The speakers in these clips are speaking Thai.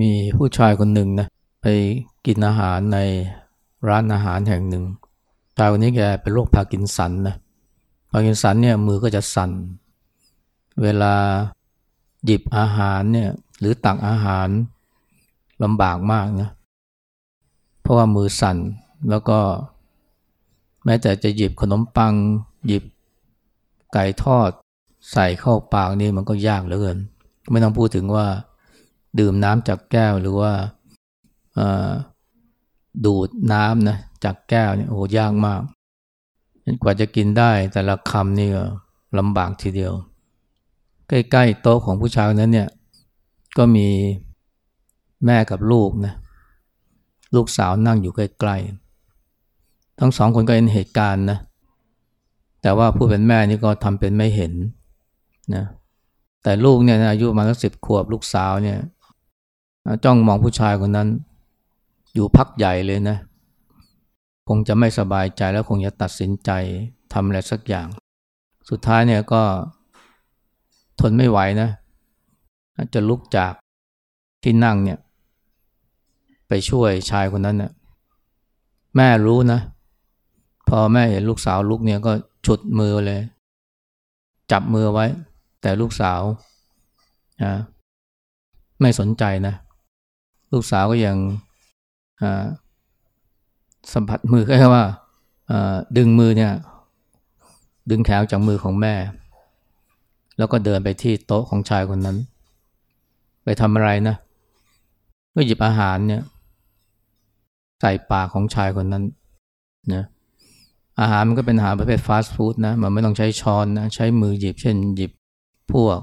มีผู้ชายคนหนึ่งนะไปกินอาหารในร้านอาหารแห่งหนึ่งชายคนนี้แกเป็นโรคพากินสันนะพากินสันเนี่ยมือก็จะสั่นเวลาหยิบอาหารเนี่ยหรือตักอาหารลำบากมากนะเพราะว่ามือสั่นแล้วก็ แม้แต่จะหยิบขนมปัง หยิบไก่ทอด ใส่เข้าปากนี่มันก็ยากเหลือเกิน ไม่ต้องพูดถึงว่า ดื่มน้ำจากแก้วหรือว่าดูดน้ำนะจากแก้วเนี่ยโอ้ยากมาก กว่าจะกินได้แต่ละคำนี่ก็ลำบากทีเดียว ใกล้ๆโต๊ะของผู้ชายนั้นเนี่ย ก็มีแม่กับลูกนะลูกสาวนั่งอยู่ใกล้ๆ ทั้งสองคนก็เห็นเหตุการณ์นะ แต่ว่าผู้เป็นแม่นี่ก็ทำเป็นไม่เห็นนะแต่ลูกเนี่ยอายุมาสักสิบขวบลูกสาวเนี่ย จ้องมองผู้ชายคนนั้น อยู่พักใหญ่เลยนะ คงจะไม่สบายใจแล้วคงจะตัดสินใจทำอะไรสักอย่าง สุดท้ายเนี่ยก็ทนไม่ไหวนะ จะลุกจากที่นั่งเนี่ย ไปช่วยชายคนนั้นนะแม่รู้นะ พอแม่เห็นลูกสาวลุกเนี่ยก็ฉุดมือเลย จับมือไว้ แต่ลูกสาวไม่สนใจนะ ลูกสาวก็ยังสัมผัสมือแค่ว่าดึงมือเนี่ย ดึงแขนจากมือของแม่ แล้วก็เดินไปที่โต๊ะของชายคนนั้น ไปทำอะไรนะก็หยิบอาหารเนี่ย ใส่ปากของชายคนนั้นนะอาหารมันก็เป็นอาหารประเภทฟาสต์ฟู้ดนะมันไม่ต้องใช้ช้อนนะใช้มือหยิบ เช่น หยิบพวก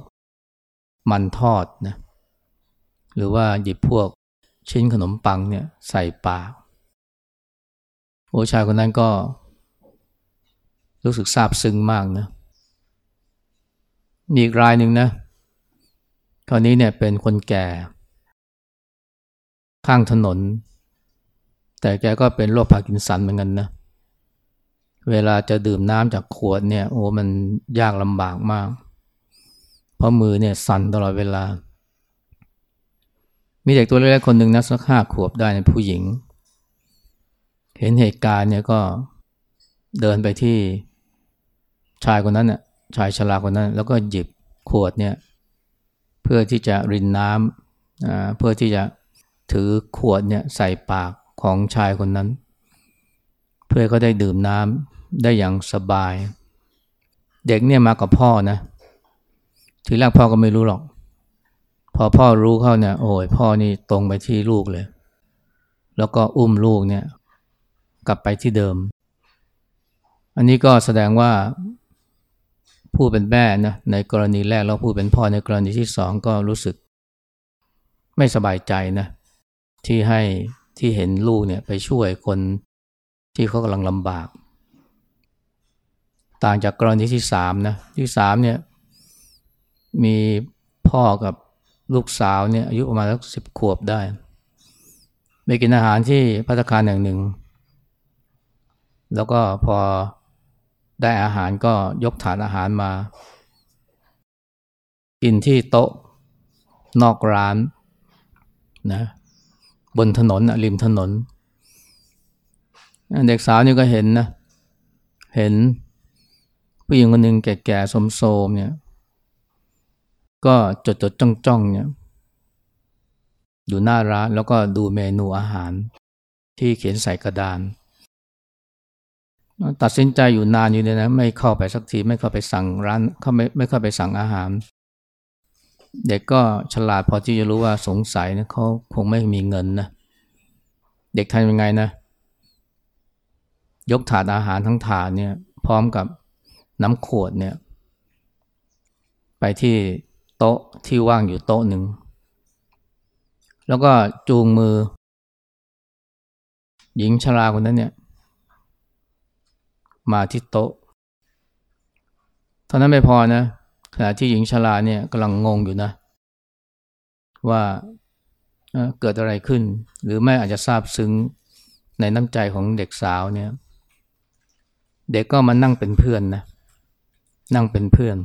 มันทอดนะหรือว่าหยิบพวก ชิ้นขนมปังเนี่ยใส่ปากโอชายคนนั้นก็ รู้สึกซาบซึ้งมากนะอีกรายหนึ่งนะ คราวนี้เนี่ยเป็นคนแก่ ข้างถนน แต่แกก็เป็นโรคพาร์กินสันเหมือนกันนะ เวลาจะดื่มน้ำจากขวดเนี่ยโอ้มันยากลำบากมาก เพราะมือเนี่ยสั่นตลอดเวลา มีเด็กตัวเล็กๆคนหนึ่งนะสักห้าขวบได้เป็นผู้หญิง เห็นเหตุการณ์เนี่ยก็เดินไปที่ชายคนนั้นน่ะชายชราคนนั้น แล้วก็หยิบขวดเนี่ยเพื่อที่จะรินน้ำเพื่อที่จะถือขวดเนี่ยใส่ปากของชายคนนั้น เพื่อเขาได้ดื่มน้ำได้อย่างสบาย เด็กเนี่ยมากับพ่อนะทีแรกพ่อก็ไม่รู้หรอก พอพ่อรู้เข้าเนี่ยโอ้ยพ่อนี่ตรงไปที่ลูกเลย แล้วก็อุ้มลูกเนี่ย กลับไปที่เดิม อันนี้ก็แสดงว่าผู้เป็นแม่นะในกรณีแรกแล้วผู้เป็นพ่อในกรณีที่สองก็รู้สึก ไม่สบายใจนะ ที่ให้ที่เห็นลูกเนี่ยไปช่วยคนที่เขากำลังลำบาก ต่างจากกรณีที่สามนะที่สามเนี่ยมีพ่อกับ ลูกสาวเนี่ยอายุประมาณสักสิบขวบได้ไปกินอาหารที่พัตคารอย่างหนึ่ง แล้วก็พอได้อาหารก็ยกถาดอาหารมา กินที่โต๊ะนอกร้านนะบนถนนริมถนน เด็กสาวนี่ก็เห็นนะ เห็นผู้หญิงคนหนึ่งแก่ๆสมๆเนี่ย ก็จดจดจ้องจ้องเนี่ยอยู่หน้าร้านแล้วก็ดูเมนูอาหารที่เขียนใส่กระดาน ตัดสินใจอยู่นานอยู่เลยนะไม่เข้าไปสักทีไม่เข้าไปสั่งร้านเขาไม่ไม่เข้าไปสั่งอาหาร เด็กก็ฉลาดพอที่จะรู้ว่าสงสัยนะเขาคงไม่มีเงินนะเด็กทำยังไงนะ ยกถาดอาหารทั้งถาดเนี่ย พร้อมกับน้ำขวดเนี่ย ไปที่ โต๊ะที่ว่างอยู่โต๊ะหนึ่ง แล้วก็จูงมือ หญิงชราคนนั้นเนี่ยมาที่โต๊ะเท่านั้นไม่พอนะขณะที่หญิงชราเนี่ยกำลังงงอยู่นะ ว่าเกิดอะไรขึ้น หรือไม่อาจจะทราบซึ้งในน้ำใจของเด็กสาวเนี่ย เด็กก็มานั่งเป็นเพื่อนนะ นั่งเป็นเพื่อน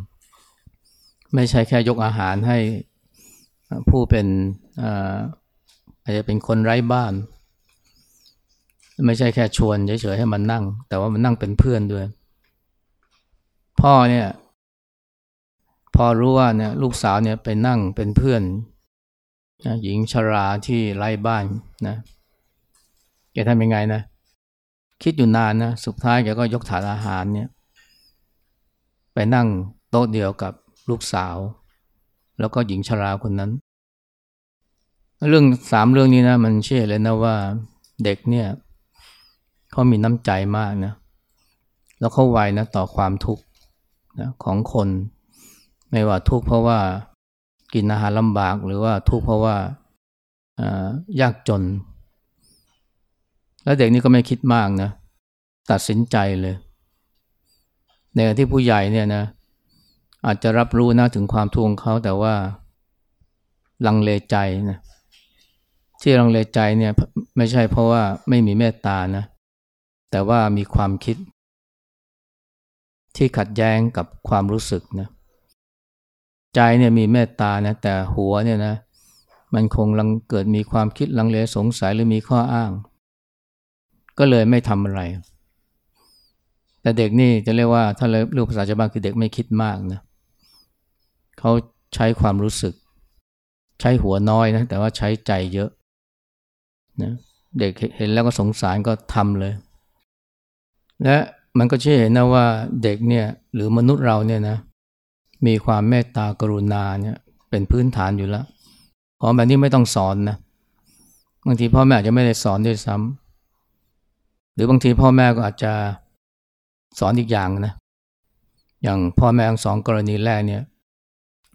ไม่ใช่แค่ยกอาหารให้ผู้เป็นอาจจะเป็นคนไร้บ้าน ไม่ใช่แค่ชวนเฉยๆให้มันนั่ง แต่ว่ามันนั่งเป็นเพื่อนด้วย พ่อเนี่ยพอรู้ว่าเนี่ยลูกสาวเนี่ยไปนั่งเป็นเพื่อนนะหญิงชราที่ไร้บ้านนะแกทำยังไงนะ คิดอยู่นานนะ สุดท้ายแกก็ยกถาดอาหารเนี่ย ไปนั่งโต๊ะเดียวกับ ลูกสาว แล้วก็หญิงชราคนนั้น เรื่องสามเรื่องนี้นะมันเชื่อเลยนะว่าเด็กเนี่ยเขามีน้ำใจมากนะแล้วเขาไวนะต่อความทุกข์นะของคน ไม่ว่าทุกข์เพราะว่ากินอาหารลำบากหรือว่าทุกข์เพราะว่ายากจน แล้วเด็กนี่ก็ไม่คิดมากนะ ตัดสินใจเลยในที่ผู้ใหญ่เนี่ยนะ อาจจะรับรู้นะถึงความทุกข์ของเขาแต่ว่าลังเลใจนะที่ลังเลใจเนี่ยไม่ใช่เพราะว่าไม่มีเมตตานะ แต่ว่ามีความคิด ที่ขัดแย้งกับความรู้สึกนะใจเนี่ยมีเมตตานะแต่หัวเนี่ยนะ มันคงลังเกิดมีความคิดลังเลสงสัยหรือมีข้ออ้าง ก็เลยไม่ทำอะไร แต่เด็กนี่จะเรียกว่าถ้าเรียกภาษาชาวบ้านคือเด็กไม่คิดมากนะ เขาใช้ความรู้สึก ใช้หัวน้อยนะ แต่ว่าใช้ใจเยอะนะเด็กเห็นแล้วก็สงสารก็ทำเลย และมันก็ชื่เห็นนะว่าเด็กเนี่ยหรือมนุษย์เราเนี่ยนะ มีความเมตตากรุณาเนี่ยเป็นพื้นฐานอยู่แล้วของแบบนี้ไม่ต้องสอนนะบางทีพ่อแม่อาจจะไม่ได้สอนด้วยซ้ำหรือบางทีพ่อแม่ก็อาจจะสอนอีกอย่างนะ อย่างพ่อแม่ทั้งสองกรณีแรกเนี่ย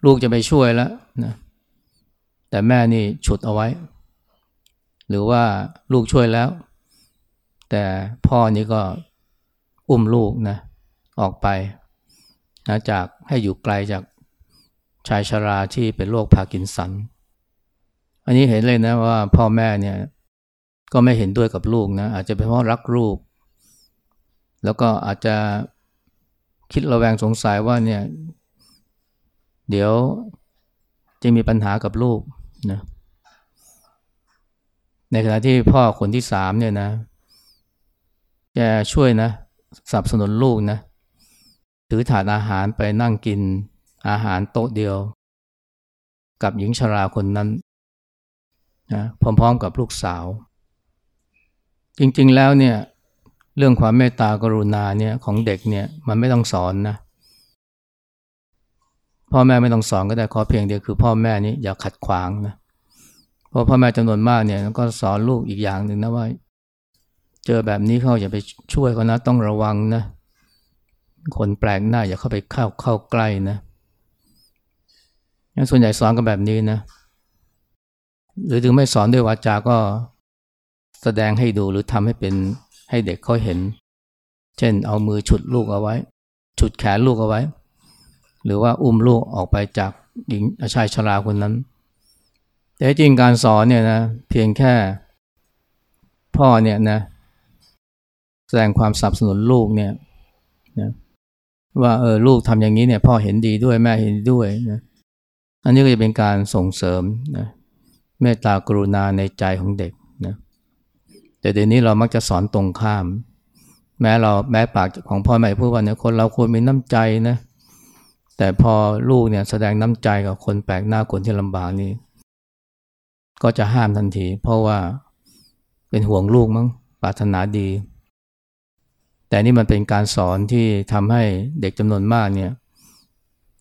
ลูกจะไปช่วยแล้วนะแต่แม่นี่ฉุดเอาไว้ หรือว่าลูกช่วยแล้ว แต่พ่อนี่ก็อุ้มลูกนะออกไปนะจากให้อยู่ไกลจากชายชราที่เป็นโรคพาร์กินสัน อันนี้เห็นเลยนะว่าพ่อแม่เนี่ยก็ไม่เห็นด้วยกับลูกนะอาจจะเป็นเพราะรักลูก แล้วก็อาจจะคิดระแวงสงสัยว่าเนี่ย เดี๋ยวจะมีปัญหากับลูกนะในขณะที่พ่อคนที่สามเนี่ยนะจะช่วยนะสนับสนุนลูกนะถือถาดอาหารไปนั่งกินอาหารโต๊ะเดียว กับหญิงชราคนนั้นนะพร้อมๆกับลูกสาว จริงๆแล้วเนี่ยเรื่องความเมตตากรุณาเนี่ยของเด็กเนี่ยมันไม่ต้องสอนนะ พ่อแม่ไม่ต้องสอนก็ได้ขอเพียงเดียวคือพ่อแม่นี้อย่าขัดขวางนะเพราะพ่อแม่จำนวนมากเนี่ยก็สอนลูกอีกอย่างหนึ่งนะว่า เจอแบบนี้เขาอย่าไปช่วยเขานะต้องระวังนะ คนแปลกหน้าอย่าเข้าไปเข้าเข้าใกล้นะส่วนใหญ่สอนกันแบบนี้นะ หรือถึงไม่สอนด้วยวาจาก็แสดงให้ดูหรือทำให้เป็นให้เด็กเขาเห็น เช่นเอามือฉุดลูกเอาไว้ ฉุดแขนลูกเอาไว้ หรือว่าอุ้มลูกออกไปจากหญิงชายชราคนนั้น แต่จริงการสอนเนี่ยนะเพียงแค่พ่อเนี่ยนะแสดงความสนับสนุนลูกเนี่ยนะว่าเออลูกทำอย่างนี้เนี่ยพ่อเห็นดีด้วยแม่เห็นด้วยนะอันนี้ก็จะเป็นการส่งเสริมนะเมตตากรุณาในใจของเด็กนะแต่เดี๋ยวนี้เรามักจะสอนตรงข้าม แม้เราแม้ปากของพ่อแม่พูดว่าเนี่ยคนเราควรมีน้ำใจนะ แต่พอลูกเนี่ยแสดงน้ำใจกับคนแปลกหน้าคนที่ลำบากนี่ก็จะห้ามทันที เพราะว่าเป็นห่วงลูกมั้งปรารถนาดี แต่นี่มันเป็นการสอนที่ทำให้เด็กจำนวนมากเนี่ย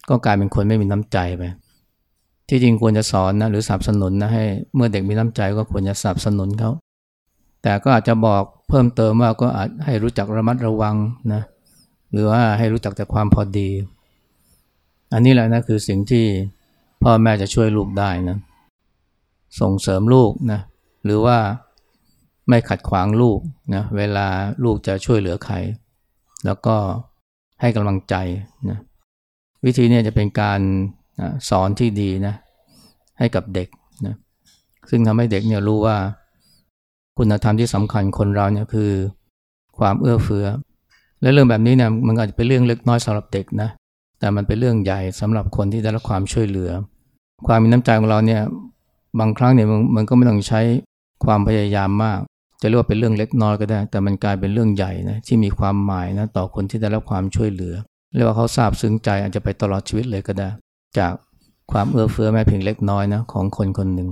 ก็กลายเป็นคนไม่มีน้ำใจไปที่จริงควรจะสอนนะหรือสนับสนุนนะให้เมื่อเด็กมีน้ำใจก็ควรจะสนับสนุนเขาแต่ก็อาจจะบอกเพิ่มเติมว่าก็อาจให้รู้จักระมัดระวังนะหรือว่าให้รู้จักแต่ความพอดี อันนี้แหละนะคือสิ่งที่พ่อแม่จะช่วยลูกได้นะ ส่งเสริมลูกนะ หรือว่าไม่ขัดขวางลูกนะ เวลาลูกจะช่วยเหลือใคร แล้วก็ให้กำลังใจนะ วิธีนี้จะเป็นการสอนที่ดีนะ ให้กับเด็กนะ ซึ่งทำให้เด็กเนี่ยรู้ว่า คุณธรรมที่สำคัญคนเราเนี่ยคือความเอื้อเฟื้อ และเรื่องแบบนี้เนี่ยมันอาจจะเป็นเรื่องเล็กน้อยสำหรับเด็กนะ แต่มันเป็นเรื่องใหญ่สำหรับคนที่ได้รับความช่วยเหลือ ความมีน้ำใจของเราเนี่ยบางครั้งเนี่ยมันก็ไม่ต้องใช้ความพยายามมาก จะเรียกว่าเป็นเรื่องเล็กน้อยก็ได้ แต่มันกลายเป็นเรื่องใหญ่นะที่มีความหมายนะต่อคนที่ได้รับความช่วยเหลือเรียกว่าเขาซาบซึ้งใจอาจจะไปตลอดชีวิตเลยก็ได้ จากความเอื้อเฟื้อแม้เพียงเล็กน้อยนะของคนคนหนึ่ง